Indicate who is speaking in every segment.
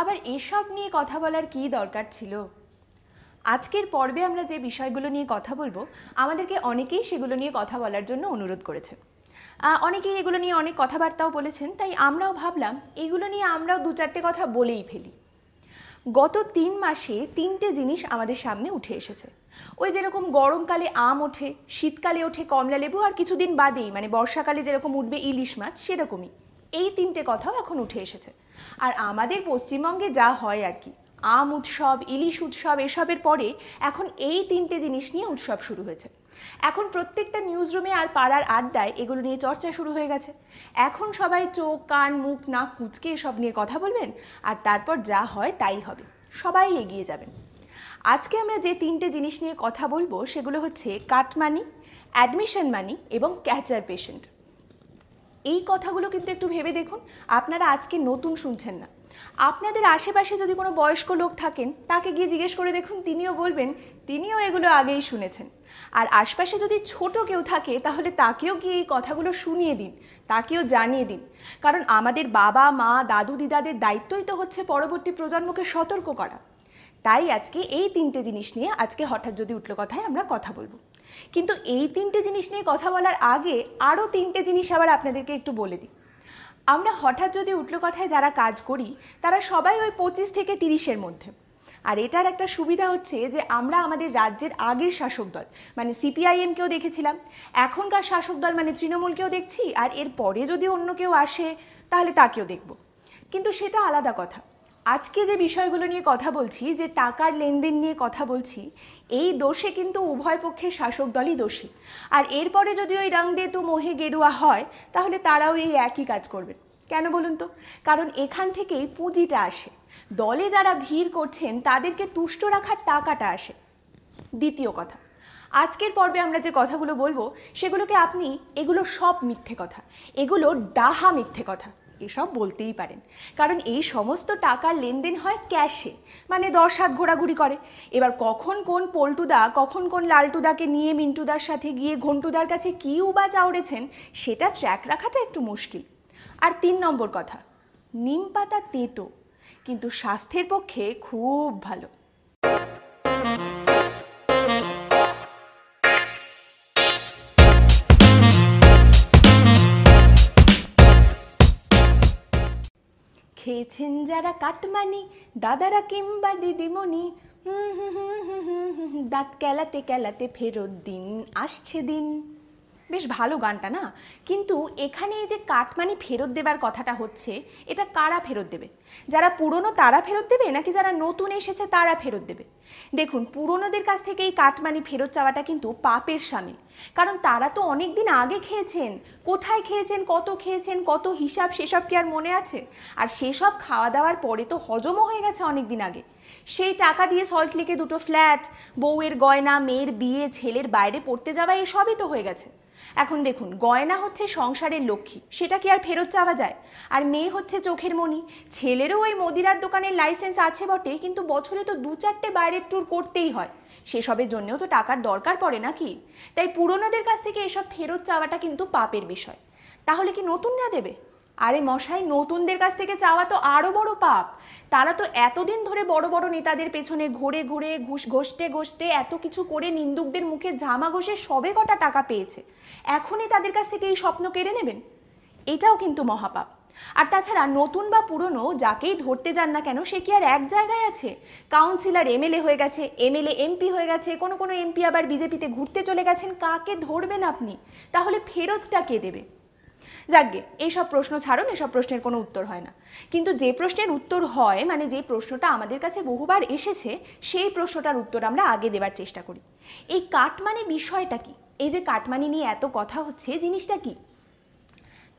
Speaker 1: আবার এসব নিয়ে কথা বলার কী দরকার ছিল? আজকের পর্বে আমরা যে বিষয়গুলো নিয়ে কথা বলব, আমাদেরকে অনেকেই সেগুলো নিয়ে কথা বলার জন্য অনুরোধ করেছে। অনেকেই এগুলো নিয়ে অনেক কথাবার্তাও বলেছেন, তাই আমরাও ভাবলাম এগুলো নিয়ে আমরাও দু চারটে কথা বলেই ফেলি। গত তিন মাসে তিনটে জিনিস আমাদের সামনে উঠে এসেছে। ওই যেরকম গরমকালে আম ওঠে, শীতকালে ওঠে কমলা লেবু আর কিছুদিন বাদেই মানে বর্ষাকালে যেরকম উঠবে ইলিশ মাছ, সেরকমই। এই তিনটে কথাও এখন উঠে এসেছে। আর আমাদের পশ্চিমবঙ্গে যা হয় আর কি, আম উৎসব, ইলিশ উৎসব, এসবের পরে এখন এই তিনটে জিনিস নিয়ে উৎসব শুরু হয়েছে। এখন প্রত্যেকটা নিউজ রুমে আর পাড়ার আড্ডায় এগুলো নিয়ে চর্চা শুরু হয়ে গেছে। এখন সবাই চোখ, কান, মুখ, নাক কুচকে এসব নিয়ে কথা বলবেন, আর তারপর যা হয় তাই হবে। সবাই এগিয়ে যাবেন। আজকে আমরা যে তিনটে জিনিস নিয়ে কথা বলব, সেগুলো হচ্ছে কাট মানি অ্যাডমিশন মানি এবং ক্যাচার পেশেন্ট এই কথাগুলো কিন্তু একটু ভেবে দেখুন। আপনারা আজকে নতুন শুনছেন না। আপনাদের আশেপাশে যদি কোনো বয়স্ক লোক থাকেন, তাকে গিয়ে জিজ্ঞেস করে দেখুন, তিনিও বলবেন, তিনিও এগুলো আগেই শুনেছেন। আর আশপাশে যদি ছোট কেউ থাকে, তাহলে তাকেও গিয়ে এই কথাগুলো শুনিয়ে দিন, তাকেও জানিয়ে দিন। কারণ আমাদের বাবা, মা, দাদু, দিদাদের দায়িত্বই তো হচ্ছে পরবর্তী প্রজন্মকে সতর্ক করা। তাই আজকে এই তিনটে জিনিস নিয়ে আজকে হঠাৎ যদি উঠল কথায় আমরা কথা বলব। কিন্তু এই তিনটে জিনিস নিয়ে কথা বলার আগে আরও তিনটে জিনিস আবার আপনাদেরকে একটু বলে দিই। আমরা হঠাৎ যদি উঠল কথায় যারা কাজ করি, তারা সবাই ওই পঁচিশ থেকে তিরিশের মধ্যে। আর এটার একটা সুবিধা হচ্ছে যে আমরা আমাদের রাজ্যের আগের শাসক দল মানে সিপিআইএমকেও দেখেছিলাম, এখনকার শাসক দল মানে তৃণমূলকেও দেখছি, আর এর পরে যদি অন্য কেউ আসে, তাহলে তাকেও দেখব। কিন্তু সেটা আলাদা কথা। আজকে যে বিষয়গুলো নিয়ে কথা বলছি, যে টাকার লেনদেন নিয়ে কথা বলছি, এই দোষে কিন্তু উভয় পক্ষের শাসক দলই দোষী। আর এরপরে যদি ওই রং দে তু মোহে গেরুয়া হয়, তাহলে তারাও এই একই কাজ করবে। কেন বলুন তো? কারণ এখান থেকেই পুঁজিটা আসে। দলে যারা ভিড় করছেন, তাদেরকে তুষ্ট রাখার টাকাটা আসে। দ্বিতীয় কথা, আজকের পর্বে আমরা যে কথাগুলো বলব, সেগুলোকে আপনি, এগুলো সব মিথ্যে কথা। এগুলো ডাহা মিথ্যে কথা। এসব বলতেই পারেন। কারণ এই সমস্ত টাকার লেনদেন হয় ক্যাশে মানে দশ হাত ঘোরাঘুরি করে। এবার কখন কোন পল্টুদা, কখন কোন লালটুদাকে নিয়ে মিন্টুদার সাথে গিয়ে ঘন্টুদার কাছে কী উবা চাউড়েছেন সেটা ট্র্যাক রাখাটা একটু মুশকিল। আর তিন নম্বর কথা, নিম পাতা তেতো, কিন্তু স্বাস্থ্যের পক্ষে খুব ভালো। খেয়েছেন যারা কাটমানি দাদারা কিংবা দিদিমণি দাঁত কেলাতে কেলাতে ফেরত দিন আসছে দিন বেশ ভালো গানটা, না? কিন্তু এখানে এই যে কাটমানি ফেরত দেবার কথাটা হচ্ছে, এটা কারা ফেরত দেবে? যারা পুরনো তারা ফেরত দেবে, নাকি যারা নতুন এসেছে তারা ফেরত দেবে? দেখুন, পুরনোদের কাছ থেকে এই কাটমানি ফেরত চাওয়াটা কিন্তু পাপের সামিল। কারণ তারা তো অনেক দিন আগে খেয়েছেন। কোথায় খেয়েছেন, কত খেয়েছেন, কত হিসাব সেসব কি আর মনে আছে? আর সেসব খাওয়া দাওয়ার পরে তো হজমও হয়ে গেছে অনেক দিন আগে। সেই টাকা দিয়ে সল্ট লেকে দুটো ফ্ল্যাট বউয়ের গয়না, মেয়ের বিয়ে, ছেলের বাইরে পড়তে যাওয়া, এসবই তো হয়ে গেছে। এখন দেখুন, গয়না হচ্ছে সংসারের লক্ষ্মী, সেটা কি আর ফেরত চাওয়া যায়? আর মেয়ে হচ্ছে চোখের মণি, ছেলেরও ওই মদিরার দোকানের লাইসেন্স আছে বটে, কিন্তু বছরে তো দু চারটে বাইরের ট্যুর করতেই হয়। সেসবের জন্যও তো টাকার দরকার পড়ে নাকি? তাই পুরনোদের কাছ থেকে এসব ফেরত চাওয়াটা কিন্তু পাপের বিষয়। তাহলে কি নতুনরা দেবে? আরে মশাই, নতুনদের কাছ থেকে চাওয়া তো আরও বড় পাপ। তারা তো এতদিন ধরে বড় বড় নেতাদের পেছনে ঘুরে ঘুরে, ঘুষ ঘষতে ঘষতে এত কিছু করে নিন্দুকদের মুখে জামা ঘষে সবে কটা টাকা পেয়েছে। এখনই তাদের কাছ থেকে এই স্বপ্ন কেড়ে নেবেন? এটাও কিন্তু মহাপাপ। আর তাছাড়া নতুন বা পুরনো, যাকেই ধরতে যান না কেন, সে কি আর এক জায়গায় আছে? কাউন্সিলর এমএলএ হয়ে গেছে, এমএলএ এমপি হয়ে গেছে, কোনো কোনো এমপি আবার বিজেপিতে ঘুরতে চলে গেছেন, কাকে ধরবেন আপনি? তাহলে ফেরতটা কে দেবে? যাকগে এইসব প্রশ্ন ছাড়ুন, এসব প্রশ্নের কোনো উত্তর হয় না। কিন্তু যে প্রশ্নের উত্তর হয় মানে যে প্রশ্নটা আমাদের কাছে বহুবার এসেছে, সেই প্রশ্নটার উত্তর আমরা আগে দেবার চেষ্টা করি। এই কাটমানি বিষয়টা কি? এই যে কাটমানি নিয়ে এত কথা হচ্ছে, জিনিসটা কি?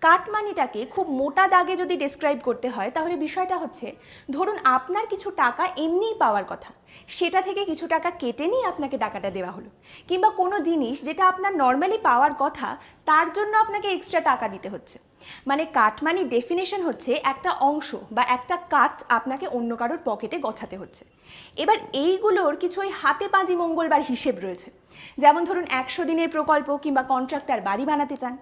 Speaker 1: কাটমানিটাকে খুব মোটা দাগে যদি ডেসক্রাইব করতে হয়, তাহলে বিষয়টা হচ্ছে, ধরুন আপনার কিছু টাকা এমনিই পাওয়ার কথা, সেটা থেকে কিছু টাকা কেটে নিয়ে আপনাকে টাকাটা দেওয়া হলো। কিংবা কোনো জিনিস যেটা আপনার নর্মালি পাওয়ার কথা, তার জন্য আপনাকে এক্সট্রা টাকা দিতে হচ্ছে। মানে কাটমানি ডেফিনেশন হচ্ছে একটা অংশ বা একটা কাট আপনাকে অন্য কারোর পকেটে গছাতে হচ্ছে। এবার এইগুলোর কিছু ওই হাতে পাঁজি মঙ্গলবার হিসেব রয়েছে। যেমন ধরুন একশো দিনের প্রকল্প কিংবা কন্ট্রাক্টর বাড়ি বানাতে চান।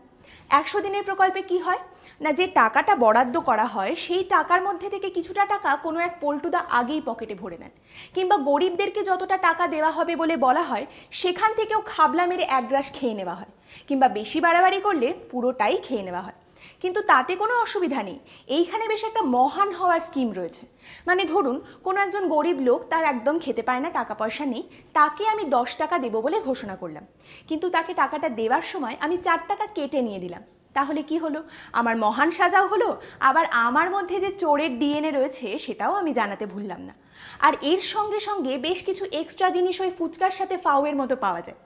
Speaker 1: একশো দিনের প্রকল্পে কি হয়? না, যে টাকাটা বরাদ্দ করা হয়, সেই টাকার মধ্যে থেকে কিছুটা টাকা কোনো এক পল্টুদা আগেই পকেটে ভরে নেন। কিংবা গরিবদেরকে যতটা টাকা দেওয়া হবে বলে বলা হয়, সেখান থেকেও খাবলা মেরে এক গ্রাস খেয়ে নেওয়া হয়। কিংবা বেশি বাড়াবাড়ি করলে পুরোটাই খেয়ে নেওয়া হয়। কিন্তু তাতে কোনো অসুবিধা নেই। এইখানে বেশ একটা মহান হওয়ার স্কিম রয়েছে। মানে ধরুন, কোনো একজন গরিব লোক তার একদম খেতে পায় না টাকা পয়সা নেই, তাকে আমি দশ টাকা দেবো বলে ঘোষণা করলাম। কিন্তু তাকে টাকাটা দেওয়ার সময় আমি চার টাকা কেটে নিয়ে দিলাম। তাহলে কি হলো? আমার মহান সাজাও হলো, আবার আমার মধ্যে যে চোরের ডিএনএ রয়েছে সেটাও আমি জানাতে ভুললাম না। আর এর সঙ্গে সঙ্গে বেশ কিছু এক্সট্রা জিনিস ওই ফুচকার সাথে ফাউয়ের মতো পাওয়া যায়।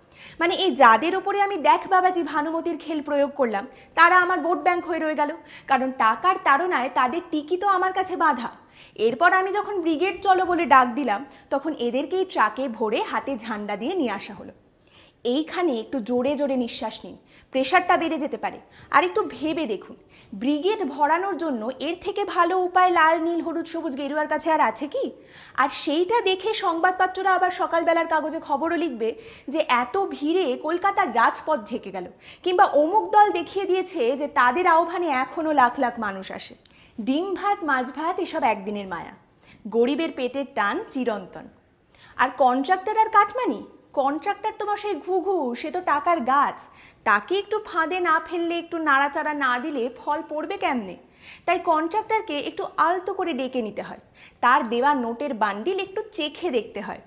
Speaker 1: মানে এই যাদের ওপরে আমি দেখ বাবাজি ভানুমতির খেল প্রয়োগ করলাম, তারা আমার ভোট ব্যাংক হয়ে রয়ে গেল। কারণ টাকার তাড়নায় তাদের টিকি তো আমার কাছে বাধা। এরপর আমি যখন ব্রিগেড চলো বলে ডাক দিলাম, তখন এদেরকেই ট্রাকে ভরে হাতে ঝান্ডা দিয়ে নিয়ে আসা হলো। এইখানে একটু জোরে জোরে নিঃশ্বাস নিন। প্রেশারটা বেড়ে যেতে পারে। আর একটু ভেবে দেখুন। ব্রিগেড ভরানোর জন্য এর থেকে ভালো উপায় লাল, নীল, হলুদ, সবুজ গেরুয়ার কাছে আর আছে কি? আর সেইটা দেখে সংবাদপত্ররা আবার সকালবেলার কাগজে খবরও লিখবে যে এত ভিড়ে কলকাতার রাজপথ ঝেঁকে গেল। কিংবা অমুক দল দেখিয়ে দিয়েছে যে তাদের আহ্বানে এখনও লাখ লাখ মানুষ আসে। ডিম ভাত, মাছ ভাত এসব একদিনের মায়া। গরিবের পেটের টান চিরন্তন। আর কন্ট্রাক্টর আর কাটমানি? কন্ট্রাক্টর তো সেই ঘুঘু, সে তো টাকার গাছ। তাকে একটু ফাঁদে না ফেললে, একটু নাড়াচাড়া না দিলে ফল পড়বে কেমনে? তাই কন্ট্রাক্টরকে একটু আলতো করে ডেকে নিতে হয়। তার দেওয়া নোটের বান্ডিল একটু চেখে দেখতে হয়।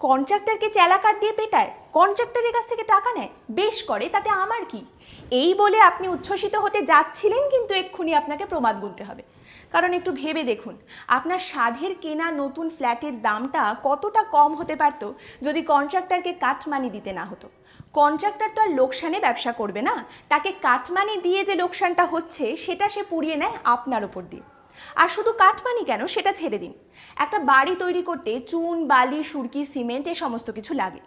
Speaker 1: কন্ট্রাক্টরকে চেলাকার দিয়ে পেটায়? কন্ট্রাক্টরের কাছ থেকে টাকা নেয়? বেশ করে, তাতে আমার কি? এই বলে আপনি উচ্ছ্বসিত হতে যাচ্ছিলেন কিন্তু এক্ষুনি আপনাকে প্রমাদ গুনতে হবে। কারণ একটু ভেবে দেখুন, আপনার সাধের কেনা নতুন ফ্ল্যাটের দামটা কতটা কম হতে পারত যদি কন্ট্রাক্টরকে কাটমানি দিতে না হতো। কন্ট্রাক্টর তো আর লোকসানে ব্যবসা করবে না, তাকে কাটমানি দিয়ে যে লোকসানটা হচ্ছে সেটা সে পুড়িয়ে নেয় আপনার ওপর দিয়ে। আর শুধু কাটমানি কেন, সেটা ছেড়ে দিন। একটা বাড়ি তৈরি করতে চুন, বালি, সুরকি, সিমেন্ট এ সমস্ত কিছু লাগে।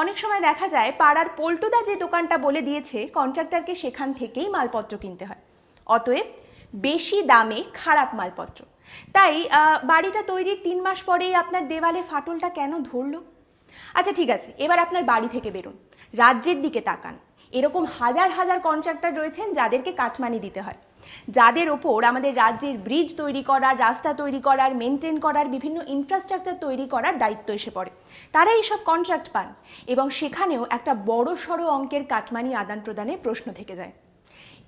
Speaker 1: অনেক সময় দেখা যায় পাড়ার পল্টুদা যে দোকানটা বলে দিয়েছে, কন্ট্রাক্টরকে সেখান থেকেই মালপত্র কিনতে হয়। অতএব বেশি দামে খারাপ মালপত্র। তাই বাড়িটা তৈরির তিন মাস পরেই আপনার দেওয়ালে ফাটলটা কেন ধরলো? আচ্ছা ঠিক আছে, এবার আপনার বাড়ি থেকে বেরোন। রাজ্যের দিকে তাকান। এরকম হাজার হাজার কন্ট্রাক্টর রয়েছেন যাদেরকে কাটমানি দিতে হয়। যাদের ওপর আমাদের রাজ্যের ব্রিজ তৈরি করার, রাস্তা তৈরি করার মেনটেন করার, বিভিন্ন ইনফ্রাস্ট্রাকচার তৈরি করার দায়িত্ব এসে পড়ে। তারা এইসব কন্ট্রাক্ট পান এবং সেখানেও একটা বড় সড়ো অঙ্কের কাটমানি আদান প্রদানের প্রশ্ন থেকে যায়।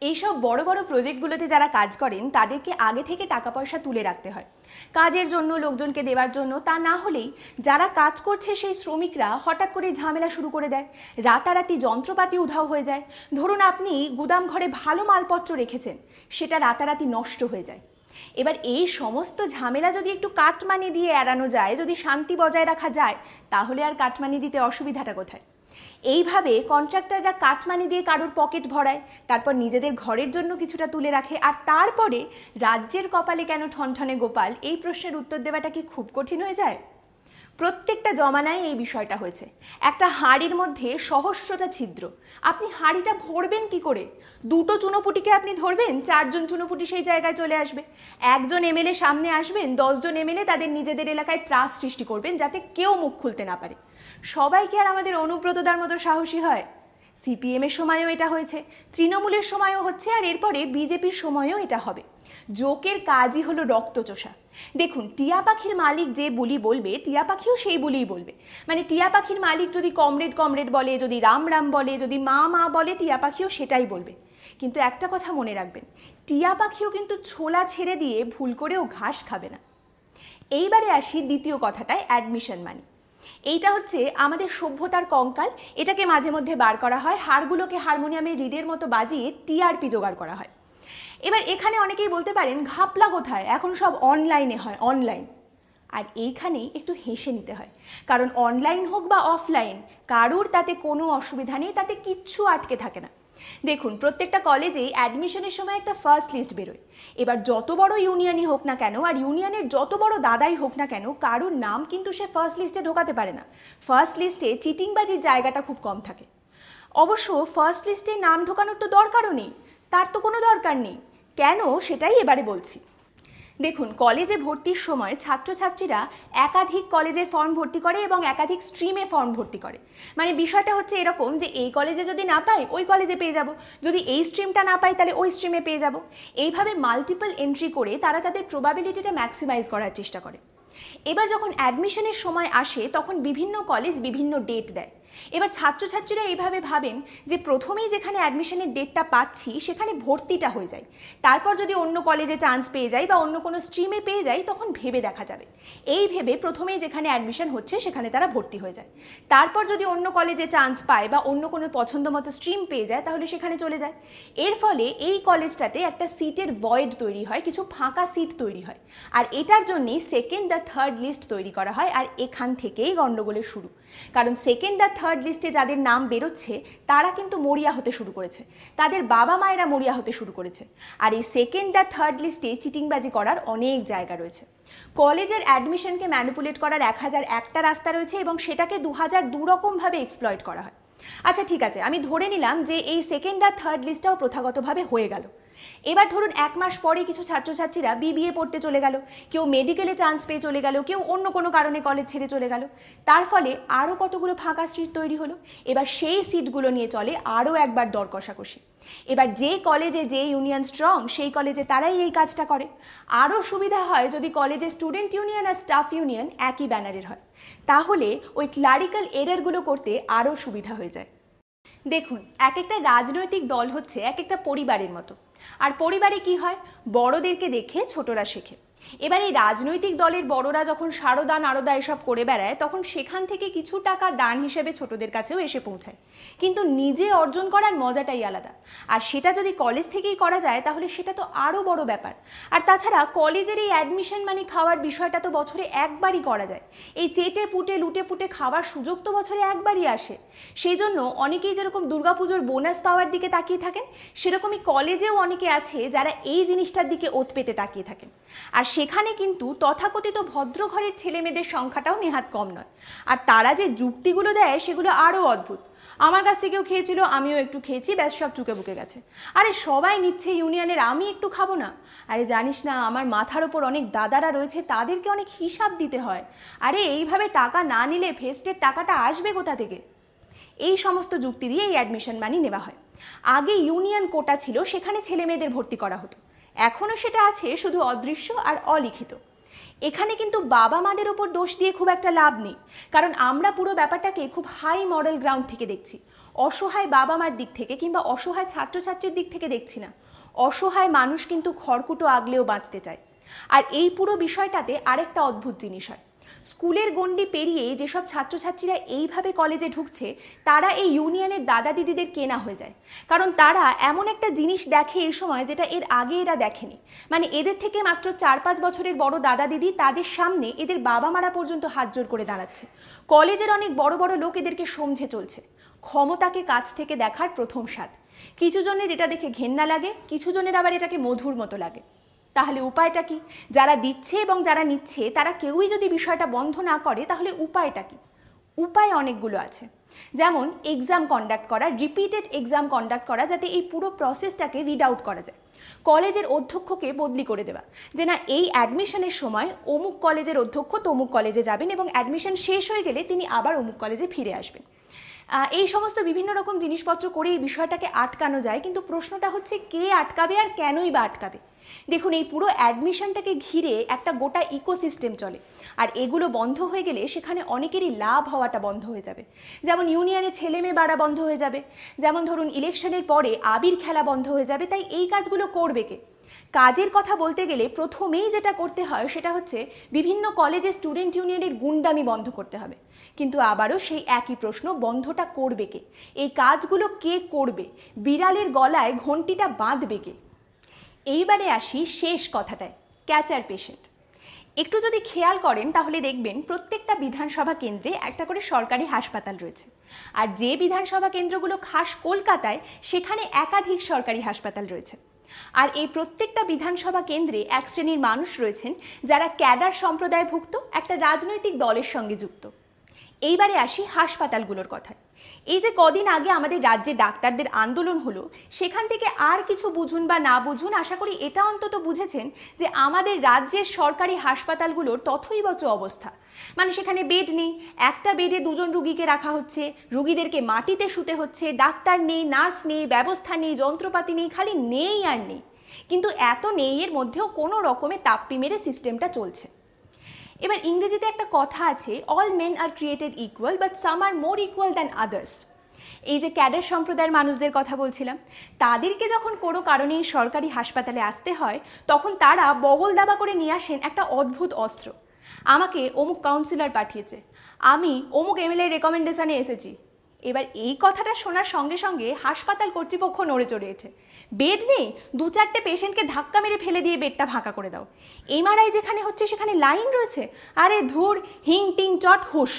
Speaker 1: এইসব বড় বড় প্রজেক্টগুলোতে যারা কাজ করেন, তাদেরকে আগে থেকে টাকা পয়সা তুলে রাখতে হয়। কাজের জন্য, লোকজনকে দেওয়ার জন্য, তা না হলেই যারা কাজ করছে সেই শ্রমিকরা হঠাৎ করে ঝামেলা শুরু করে দেয়। রাতারাতি যন্ত্রপাতি উধাও হয়ে যায়। ধরুন আপনি গুদাম ঘরে ভালো মালপত্র রেখেছেন, সেটা রাতারাতি নষ্ট হয়ে যায়। এবার এই সমস্ত ঝামেলা যদি একটু কাটমানি দিয়ে এড়ানো যায়, যদি শান্তি বজায় রাখা যায়, তাহলে আর কাটমানি দিতে অসুবিধাটা কোথায়? এইভাবে কন্ট্রাক্টররা কাটমানি দিয়ে কারোর পকেট ভরায়, তারপর নিজেদের ঘরের জন্য কিছুটা তুলে রাখে, আর তারপরে রাজ্যের কপালে কেন ঠনঠনে গোপাল? এই প্রশ্নের উত্তর দেওয়াটা কি খুব কঠিন হয়ে যায়? প্রত্যেকটা জমানায় এই বিষয়টা হয়েছে। একটা হাড়ির মধ্যে সহস্রটা ছিদ্র। আপনি হাড়িটা ভরবেন কি করে? দুটো চুনোপুটিকে আপনি ধরবেন, চারজন চুনোপুটি সেই জায়গায় চলে আসবে। একজন এমএলএ সামনে আসবেন, দশজন এমএলএ তাদের নিজেদের এলাকায় ত্রাস সৃষ্টি করবেন যাতে কেউ মুখ খুলতে না পারে। সবাই কি আর আমাদের অনুব্রতদার মতো সাহসী হয়? সিপিএমের সময়ও এটা হয়েছে, তৃণমূলের সময়ও হচ্ছে আর এরপরে বিজেপির সময়ও এটা হবে। জোকের কাজই হলো রক্তচোষা। দেখুন, টিয়া পাখির মালিক যে বলি বলবে, টিয়া পাখিও সেই বলিই বলবে। মানে টিয়া পাখির মালিক যদি কমরেড কমরেড বলে, যদি রাম রাম বলে, যদি মা মা বলে, টিয়া পাখিও সেটাই বলবে। কিন্তু একটা কথা মনে রাখবেন, টিয়া পাখিও কিন্তু ছোলা ছেড়ে দিয়ে ভুল করেও ঘাস খাবে না। এইবারে আসি দ্বিতীয় কথাটায় অ্যাডমিশন মানি এইটা হচ্ছে আমাদের সভ্যতার কঙ্কাল, এটাকে মাঝে মধ্যে বার করা হয়, হাড়গুলোকে হারমোনিয়ামের রিডের মতো বাজিয়ে টিআরপি জোগাড় করা হয়। এবার এখানে অনেকেই বলতে পারেন, ঘাপলা কোথায়? এখন সব অনলাইনে হয় অনলাইন আর এইখানেই একটু হেসে নিতে হয়। কারণ অনলাইন হোক বা অফলাইন কারুর তাতে কোনো অসুবিধা নেই, তাতে কিচ্ছু আটকে থাকে না। দেখুন, প্রত্যেকটা কলেজেই অ্যাডমিশনের সময় একটা ফার্স্ট লিস্ট বেরোয়। এবার যত বড় ইউনিয়নই হোক না কেন, আর ইউনিয়নের যত বড় দাদাই হোক না কেন, কারুর নাম কিন্তু সে ফার্স্ট লিস্টে ঢোকাতে পারে না। ফার্স্ট লিস্টে চিটিংবাজির জায়গাটা খুব কম থাকে। অবশ্য ফার্স্ট লিস্টে নাম ঢোকানোর তো দরকারও নেই। তার তো কোনো দরকার নেই। কেন সেটাই এবারে বলছি। দেখুন, কলেজে ভর্তির সময় ছাত্রছাত্রীরা একাধিক কলেজের ফর্ম ভর্তি করে এবং একাধিক স্ট্রিমে ফর্ম ভর্তি করে। মানে বিষয়টা হচ্ছে এরকম যে এই কলেজে যদি না পাই, ওই কলেজে পেয়ে যাব। যদি এই স্ট্রিমটা না পাই, তাহলে ওই স্ট্রিমে পেয়ে যাব। এইভাবে মাল্টিপল এন্ট্রি করে তারা তাদের প্রবাবিলিটিটা ম্যাক্সিমাইজ করার চেষ্টা করে। এবার যখন অ্যাডমিশনের সময় আসে, তখন বিভিন্ন কলেজ বিভিন্ন ডেট দেয়। এবার ছাত্রছাত্রীরা এইভাবে ভাবেন যে প্রথমেই যেখানে অ্যাডমিশনের ডেটটা পাচ্ছি, সেখানে ভর্তিটা হয়ে যায়। তারপর যদি অন্য কলেজে চান্স পেয়ে যাই বা অন্য কোনো স্ট্রিমে পেয়ে যাই, তখন ভেবে দেখা যাবে। এই ভেবে প্রথমেই যেখানে অ্যাডমিশন হচ্ছে, সেখানে তারা ভর্তি হয়ে যায়। তারপর যদি অন্য কলেজে চান্স পায় বা অন্য কোনো পছন্দ মতো স্ট্রিম পেয়ে যায়, তাহলে সেখানে চলে যায়। এর ফলে এই কলেজটাতে একটা সিটের ভয়েড তৈরি হয়, কিছু ফাঁকা সিট তৈরি হয়। আর এটার জন্যই সেকেন্ড আর থার্ড লিস্ট তৈরি করা হয়, আর এখান থেকেই গণ্ডগোলের শুরু। কারণ সেকেন্ড আর থার্ড লিস্টে যাদের নাম বেরোচ্ছে, তারা কিন্তু মরিয়া হতে শুরু করেছে। তাদের বাবা মায়েরা মরিয়া হতে শুরু করেছে। আর এই সেকেন্ড আর থার্ড লিস্টে চিটিংবাজি করার অনেক জায়গা রয়েছে। কলেজের অ্যাডমিশনকে ম্যানিপুলেট করার এক হাজার একটা রাস্তা রয়েছে এবং সেটাকে দু হাজার দুরকমভাবে এক্সপ্লয়েট করা হয়। আচ্ছা ঠিক আছে, আমি ধরে নিলাম যে এই সেকেন্ড আর থার্ড লিস্টটাও প্রথাগতভাবে হয়ে গেল। এবার ধরুন এক মাস পরে কিছু ছাত্রছাত্রীরা বিবিএ পড়তে চলে গেল। কেউ মেডিকেলে চান্স পেয়ে চলে গেল, কেউ অন্য কোনো কারণে কলেজ ছেড়ে চলে গেল। তার ফলে আরও কতগুলো ফাঁকা সিট তৈরি হলো। এবার সেই সিটগুলো নিয়ে চলে আরও একবার দর কষাকষি। এবার যে কলেজে যে ইউনিয়ন স্ট্রং সেই কলেজে তারাই এই কাজটা করে। আরও সুবিধা হয় যদি কলেজে স্টুডেন্ট ইউনিয়ন আর স্টাফ ইউনিয়ন একই ব্যানারের হয়। তাহলে ওই ক্লারিক্যাল এরারগুলো করতে আরও সুবিধা হয়ে যায়। দেখুন এক একটা রাজনৈতিক দল হচ্ছে এক একটা পরিবারের মতো। আর পরিবারে কি হয়? বড়দেরকে দেখে ছোটরা শেখে। এবার এই রাজনৈতিক দলের বড়রা যখন সারদা নারদা এসব করে বেড়ায়, তখন সেখান থেকে কিছু টাকা দান হিসেবে ছোটদের কাছেও এসে পৌঁছায়। কিন্তু নিজে অর্জন করার মজাটাই আলাদা। আর সেটা যদি কলেজ থেকেই করা যায়, তাহলে সেটা তো আরও বড় ব্যাপার। আর তাছাড়া কলেজের এই অ্যাডমিশন মানে খাওয়ার বিষয়টা তো বছরে একবারই করা যায়। এই চেটে পুটে লুটে পুটে খাওয়ার সুযোগ তো বছরে একবারই আসে। সেই জন্য অনেকেই যেরকম দুর্গাপুজোর বোনাস পাওয়ার দিকে তাকিয়ে থাকেন, সেরকমই কলেজেও অনেকে আছে যারা এই জিনিসটার দিকে ওত পেতে তাকিয়ে থাকেন। আর সেখানে কিন্তু তথাকথিত ভদ্র ঘরের ছেলে মেয়েদের সংখ্যাটাও নেহাত কম নয়। আর তারা যে যুক্তিগুলো দেয়, সেগুলো আরও অদ্ভুত। আমার কাছ থেকেও খেয়েছিল, আমিও একটু খেয়েছি, ব্যাস সব চুকে বুকে গেছে। আরে সবাই নিচ্ছে ইউনিয়নের, আমি একটু খাব না। আরে জানিস না, আমার মাথার ওপর অনেক দাদারা রয়েছে, তাদেরকে অনেক হিসাব দিতে হয়। আরে এইভাবে টাকা না নিলে ফেস্টের টাকাটা আসবে কোথা থেকে? এই সমস্ত যুক্তি দিয়ে এই অ্যাডমিশন মানি নেওয়া হয়। আগে ইউনিয়ন কোটা ছিল, সেখানে ছেলে মেয়েদের ভর্তি করা হতো। এখনও সেটা আছে শুধু অদৃশ্য আর অলিখিত। এখানে কিন্তু বাবা মাদের ওপর দোষ দিয়ে খুব একটা লাভ নেই, কারণ আমরা পুরো ব্যাপারটাকে খুব হাই মডেল গ্রাউন্ড থেকে দেখছি। অসহায় বাবা মার দিক থেকে কিংবা অসহায় ছাত্রছাত্রীর দিক থেকে দেখছি না। অসহায় মানুষ কিন্তু খড়কুটো আগলেও বাঁচতে চায়। আর এই পুরো বিষয়টাতে আরেকটা অদ্ভুত জিনিস হয়। স্কুলের গণ্ডি পেরিয়ে যেসব ছাত্রছাত্রীরা এইভাবে কলেজে ঢুকছে, তারা এই ইউনিয়নের দাদা দিদিদের কেনা হয়ে যায়। কারণ তারা এমন একটা জিনিস দেখে এই সময় যেটা এর আগে এরা দেখেনি। মানে এদের থেকে মাত্র চার পাঁচ বছরের বড় দাদা দিদি তাদের সামনে এদের বাবা মারা পর্যন্ত হাত জোর করে দাঁড়াচ্ছে। কলেজের অনেক বড় বড় লোক এদেরকে সমঝে চলছে। ক্ষমতাকে কাছ থেকে দেখার প্রথম স্বাদ। কিছু জনের এটা দেখে ঘেন্না লাগে কিছু জনের আবার এটাকে মধুর মতো লাগে। তাহলে উপায়টা কি? যারা দিচ্ছে এবং যারা নিচ্ছে, তারা কেউই যদি বিষয়টা বন্ধ না করে, তাহলে উপায়টা কি? উপায় অনেকগুলো আছে। যেমন এক্সাম কন্ডাক্ট করা রিপিটেড এক্সাম কন্ডাক্ট করা, যাতে এই পুরো প্রসেসটাকে রিড আউট করা যায়। কলেজের অধ্যক্ষকে বদলি করে দেওয়া। যে না, এই অ্যাডমিশনের সময় অমুক কলেজের অধ্যক্ষ তমুক কলেজে যাবেন এবং অ্যাডমিশন শেষ হয়ে গেলে তিনি আবার অমুক কলেজে ফিরে আসবেন। এই সমস্ত বিভিন্ন রকম জিনিসপত্র করে এই বিষয়টাকে আটকানো যায়, কিন্তু প্রশ্নটা হচ্ছে কে আটকাবে আর কেনই বা আটকাবে? দেখুন, এই পুরো অ্যাডমিশনটাকে ঘিরে একটা গোটা ইকোসিস্টেম চলে, আর এগুলো বন্ধ হয়ে গেলে সেখানে অনেকেরই লাভ হওয়াটা বন্ধ হয়ে যাবে। যেমন ইউনিয়নে ছেলে মেয়ে বাড়া বন্ধ হয়ে যাবে, যেমন ধরুন ইলেকশনের পরে আবির খেলা বন্ধ হয়ে যাবে, তাই এই কাজগুলো করবে কে? কাজের কথা বলতে গেলে প্রথমেই যেটা করতে হয় সেটা হচ্ছে বিভিন্ন কলেজে স্টুডেন্ট ইউনিয়নের গুন্ডামি বন্ধ করতে হবে। কিন্তু আবারও সেই একই প্রশ্ন, বন্ধটা করবে কে? এই কাজগুলো কে করবে? বিড়ালের গলায় ঘন্টিটা বাঁধবে কে? এইবারে আসি শেষ কথাটায়, ক্যাচার পেশেন্ট। একটু যদি খেয়াল করেন তাহলে দেখবেন প্রত্যেকটা বিধানসভা কেন্দ্রে একটা করে সরকারি হাসপাতাল রয়েছে। আর যে বিধানসভা কেন্দ্রগুলো খাস কলকাতায়, সেখানে একাধিক সরকারি হাসপাতাল রয়েছে। আর এই প্রত্যেকটা বিধানসভা কেন্দ্রে এক শ্রেণির মানুষ রয়েছেন যারা ক্যাডার সম্প্রদায়ভুক্ত, একটা রাজনৈতিক দলের সঙ্গে যুক্ত। এইবারে আসি হাসপাতালগুলোর কথায়। এই যে কদিন আগে আমাদের রাজ্যে ডাক্তারদের আন্দোলন হলো, সেখান থেকে আর কিছু বুঝুন বা না বুঝুন, আশা করি এটা অন্তত বুঝেছেন যে আমাদের রাজ্যের সরকারি হাসপাতালগুলোর তথৈবচ অবস্থা। মানে সেখানে বেড নেই, একটা বেডে দুজন রুগীকে রাখা হচ্ছে, রুগীদেরকে মাটিতে শুতে হচ্ছে, ডাক্তার নেই, নার্স নেই, ব্যবস্থা নেই, যন্ত্রপাতি নেই, খালি নেই আর নেই। কিন্তু এত নেই এর মধ্যেও কোনো রকমে তাপ্পি মেরে সিস্টেমটা চলছে। এবার ইংরেজিতে একটা কথা আছে all men are created equal but some are more equal than others এই যে ক্যাডার সম্প্রদায়ের মানুষদের কথা বলছিলাম, তাদেরকে যখন কোনো কারণে সরকারি হাসপাতালে আসতে হয়, তখন তারা বগল দাবা করে নিয়ে আসেন একটা অদ্ভুত অস্ত্র। আমাকে অমুক কাউন্সিলর পাঠিয়েছে। আমি অমুক এমএলএ রেকমেন্ডেশনে এসেছি। এবার এই কথাটা শোনার সঙ্গে সঙ্গে হাসপাতাল কর্তৃপক্ষ নড়ে চড়ে ওঠে বেড নেই, দু চারটে পেশেন্টকে ধাক্কা মেরে ফেলে দিয়ে বেডটা ফাঁকা করে দাও। এমআরআই যেখানে হচ্ছে সেখানে লাইন রয়েছে। আরে ধুর, হিং, টিং, চট হুস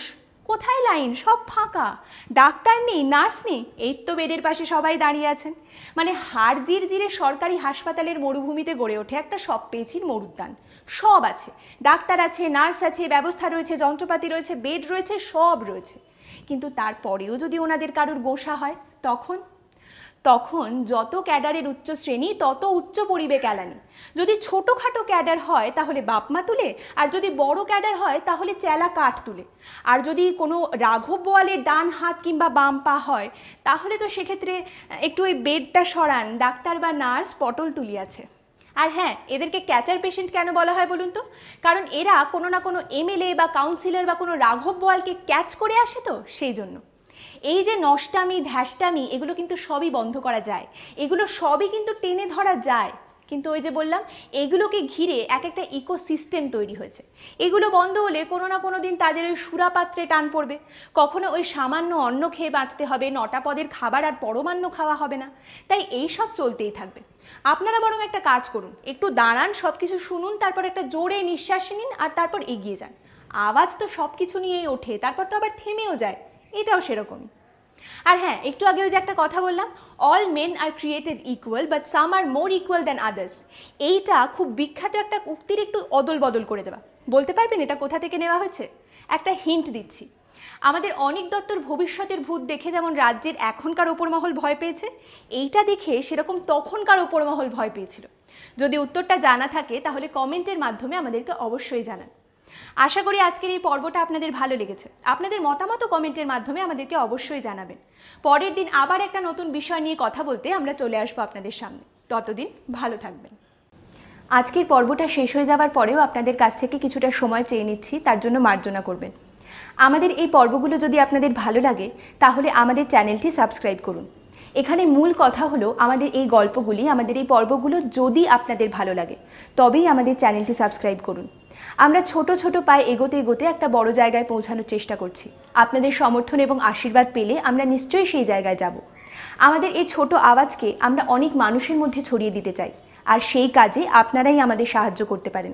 Speaker 1: কোথায় লাইন? সব ফাঁকা। ডাক্তার নেই, নার্স নেই, এই তো বেডের পাশে সবাই দাঁড়িয়ে আছেন। মানে হাড় জির জিরে সরকারি হাসপাতালের মরুভূমিতে গড়ে ওঠে একটা সব পেয়েছির মরুদ্যান। সব আছে। ডাক্তার আছে, নার্স আছে, ব্যবস্থা রয়েছে, যন্ত্রপাতি রয়েছে, বেড রয়েছে, সব রয়েছে। কিন্তু তারপরেও যদি ওনাদের কারোর গোসা হয়, তখন? তখন যত ক্যাডারের উচ্চ শ্রেণি, তত উচ্চ পরিবে ক্যালানি যদি ছোটোখাটো ক্যাডার হয়, তাহলে বাপমা তুলে, আর যদি বড় ক্যাডার হয়, তাহলে চেলা কাঠ তুলে। আর যদি কোনো রাঘব বোয়ালের ডান হাত কিংবা বাম পা হয়, তাহলে তো সেক্ষেত্রে একটু ওই বেডটা সরান, ডাক্তার বা নার্স পটল তুলিয়াছে। আর হ্যাঁ এদেরকে ক্যাচার পেশেন্ট কেন বলা হয় বলুন তো? কারণ এরা কোনো না কোনো এমএলএ বা কাউন্সিলর বা কোনো রাঘব বোয়ালকে ক্যাচ করে আসে তো সেই জন্য। এই যে নষ্টামি, ধ্যাসটামি, এগুলো কিন্তু সবই বন্ধ করা যায়। এগুলো সবই কিন্তু টেনে ধরা যায়। কিন্তু ওই যে বললাম, এগুলোকে ঘিরে এক একটা ইকোসিস্টেম তৈরি হয়েছে। এগুলো বন্ধ হলে কোনো না কোনো দিন তাদের ওই সুরাপাত্রে টান পড়বে। কখনো ওই সামান্য অন্ন খেয়ে বাঁচতে হবে, নটা পদের খাবার আর পরমান্ন খাওয়া হবে না। তাই এই সব চলতেই থাকবে। আপনারা বরং একটা কাজ করুন, একটু দাঁড়ান সব কিছু শুনুন, তারপর একটা জোরে নিঃশ্বাস নিন আর তারপর এগিয়ে যান। আওয়াজ তো সব কিছু নিয়েই ওঠে, তারপর তো আবার থেমেও যায়, এটাও সেরকমই। আর হ্যাঁ একটু আগে ওই যে একটা কথা বললাম all men are created equal but some are more equal than others এইটা খুব বিখ্যাত একটা উক্তির একটু অদল বদল করে দেওয়া। বলতে পারবেন এটা কোথা থেকে নেওয়া হয়েছে? একটা হিন্ট দিচ্ছি। আমাদের অনিক দত্তর ভবিষ্যতের ভূত দেখে যেমন রাজ্যের এখনকার ওপরমহল ভয় পেয়েছে, এইটা দেখে সেরকম তখনকার ওপরমহল ভয় পেয়েছিল। যদি উত্তরটা জানা থাকে, তাহলে কমেন্টের মাধ্যমে আমাদেরকে অবশ্যই জানান। আশা করি আজকের এই পর্বটা আপনাদের ভালো লেগেছে। আপনাদের মতামত কমেন্টের মাধ্যমে আমাদেরকে অবশ্যই জানাবেন। পরের দিন আবার একটা নতুন বিষয় নিয়ে কথা বলতে আমরা চলে আসব আপনাদের সামনে। ততদিন ভালো থাকবেন। আজকের পর্বটা শেষ হয়ে যাওয়ার পরেও আপনাদের কাছ থেকে কিছুটা সময় চেয়ে নিচ্ছি, তার জন্য মার্জনা করবেন। আমাদের এই পর্বগুলো যদি আপনাদের ভালো লাগে, তাহলে আমাদের চ্যানেলটি সাবস্ক্রাইব করুন। এখানে মূল কথা হলো আমাদের এই গল্পগুলি, আমাদের এই পর্বগুলো যদি আপনাদের ভালো লাগে, তবেই আমাদের চ্যানেলটি সাবস্ক্রাইব করুন। আমরা ছোট ছোট পায়ে এগোতে এগোতে একটা বড় জায়গায় পৌঁছানোর চেষ্টা করছি। আপনাদের সমর্থন এবং আশীর্বাদ পেলে আমরা নিশ্চয়ই সেই জায়গায় যাব। আমাদের এই ছোট আওয়াজকে আমরা অনেক মানুষের মধ্যে ছড়িয়ে দিতে চাই, আর সেই কাজে আপনারাই আমাদের সাহায্য করতে পারেন।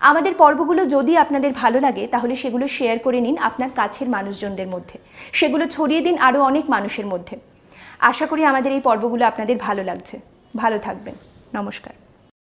Speaker 1: আমাদের পর্বগুলো যদি আপনাদের ভালো লাগে, তাহলে সেগুলো শেয়ার করে নিন আপনার কাছের মানুষজনদের মধ্যে। সেগুলো ছড়িয়ে দিন আরও অনেক মানুষের মধ্যে। আশা করি আমাদের এই পর্বগুলো আপনাদের ভালো লাগছে। ভালো থাকবেন। নমস্কার।